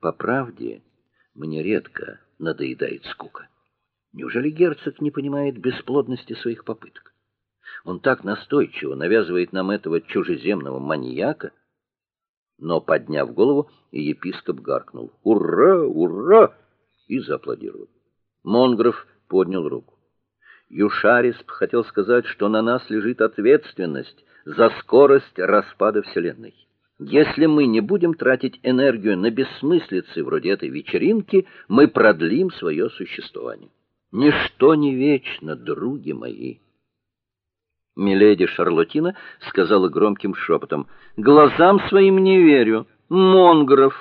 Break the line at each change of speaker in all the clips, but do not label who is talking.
По правде, мне редко надоедает скука. Неужели герцог не понимает бесплодности своих попыток? Он так настойчиво навязывает нам этого чужеземного маньяка, но подняв голову, епископ гаркнул: "Ура! Ура!" и зааплодировал. Монгров поднял руку. Юшарисп хотел сказать, что на нас лежит ответственность за скорость распада вселенной. Если мы не будем тратить энергию на бессмыслицы вроде этой вечеринки, мы продлим свое существование. Ничто не вечно, други мои. Миледи Шарлотина сказала громким шепотом: "Глазам своим не верю. Монгров,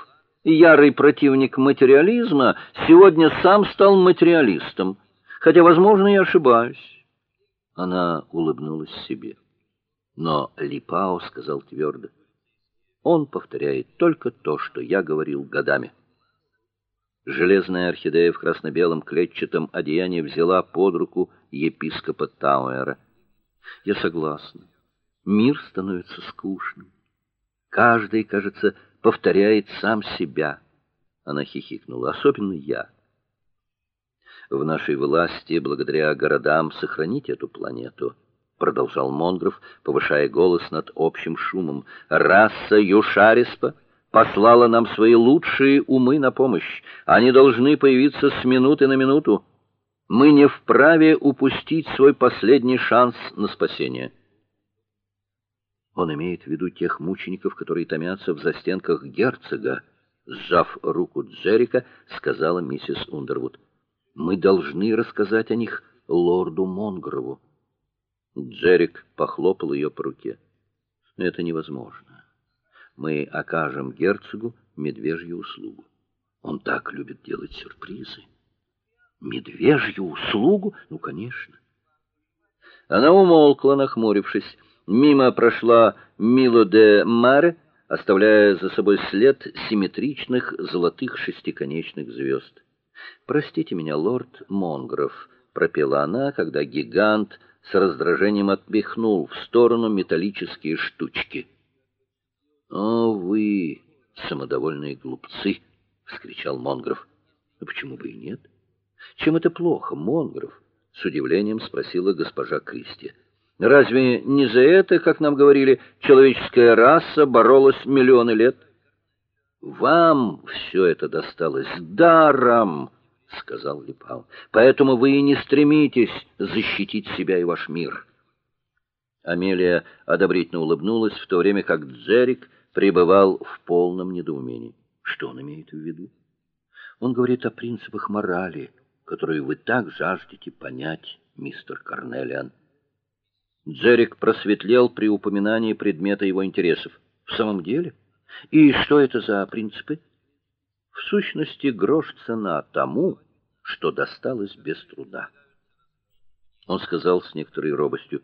ярый противник материализма, сегодня сам стал материалистом. Хотя, возможно, я ошибаюсь". Она улыбнулась себе. Но Липао сказал твердо: "Он повторяет только то, что я говорил годами". Железная орхидея в красно-белом клетчатом одеянии взяла под руку епископа Тауэра. Я согласна. Мир становится скучным. Каждый, кажется, повторяет сам себя. Она хихикнула. Особенно я. В нашей власти, благодаря городам, сохранить эту планету, продолжал Монгров, повышая голос над общим шумом. Раса Юшариспа послала нам свои лучшие умы на помощь. Они должны появиться с минуты на минуту. Мы не вправе упустить свой последний шанс на спасение. Он имеет в виду тех мучеников, которые томятся в застенках герцога, сжав руку Джерика, сказала миссис Ундервуд. Мы должны рассказать о них лорду Монгрову. Джерик похлопал ее по руке. Это невозможно мы окажем герцогу медвежью услугу. Он так любит делать сюрпризы. Медвежью услугу? Ну, конечно. Она умолкла, нахмурившись. Мимо прошла Мило де Маре, оставляя за собой след симметричных золотых шестиконечных звезд. Простите меня, лорд Монгров, пропела она, когда гигант с раздражением отпихнул в сторону металлические штучки. "О вы, самодовольные глупцы", вскричал Монгров. "А почему бы и нет? Чем это плохо, Монгров?" с удивлением спросила госпожа Кристи. "Разве не за это, как нам говорили, человеческая раса боролась миллионы лет? Вам все это досталось даром." Сказал Липал. Поэтому вы и не стремитесь защитить себя и ваш мир. Амелия одобрительно улыбнулась, в то время как Джерик пребывал в полном недоумении. Что он имеет в виду? Он говорит о принципах морали, которые вы так жаждете понять, мистер Карнелиан. Джерик просветлел при упоминании предмета его интересов. В самом деле? И что это за принципы? Сущности, грош цена тому, что досталось без труда. Он сказал с некоторой робостью: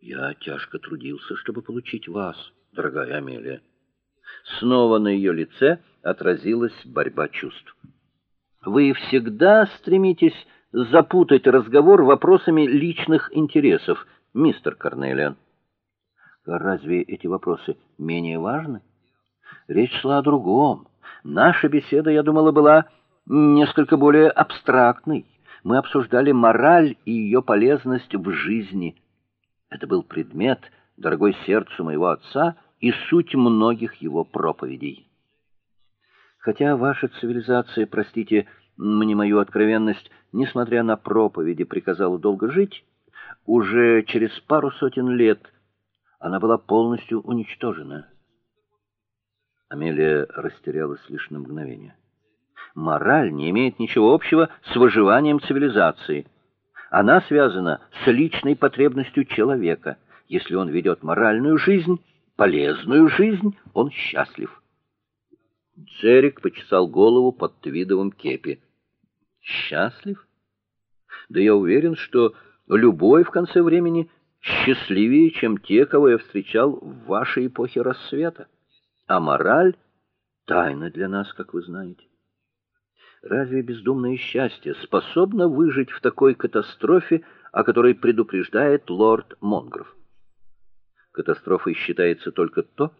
"Я тяжко трудился, чтобы получить вас, дорогая Амелия. Снова на ее лице отразилась борьба чувств. Вы всегда стремитесь запутать разговор вопросами личных интересов, мистер Карнелиан. Разве эти вопросы менее важны? Речь шла о другом. Наша беседа, я думала, была несколько более абстрактной. Мы обсуждали мораль и ее полезность в жизни. Это был предмет, дорогой сердцу моего отца, и суть многих его проповедей. Хотя ваша цивилизация, простите мне мою откровенность, несмотря на проповеди, приказала долго жить, уже через пару сотен лет она была полностью уничтожена. Амелия растерялась лишь на мгновение. Мораль не имеет ничего общего с выживанием цивилизации. Она связана с личной потребностью человека. Если он ведет моральную жизнь, полезную жизнь, он счастлив. Джерик почесал голову под твидовым кепи. Счастлив? Да я уверен, что любой в конце времени счастливее, чем те, кого я встречал в вашей эпохе рассвета. А мораль тайна для нас, как вы знаете. Разве бездумное счастье способно выжить в такой катастрофе, о которой предупреждает лорд Монгров? Катастрофой считается только то,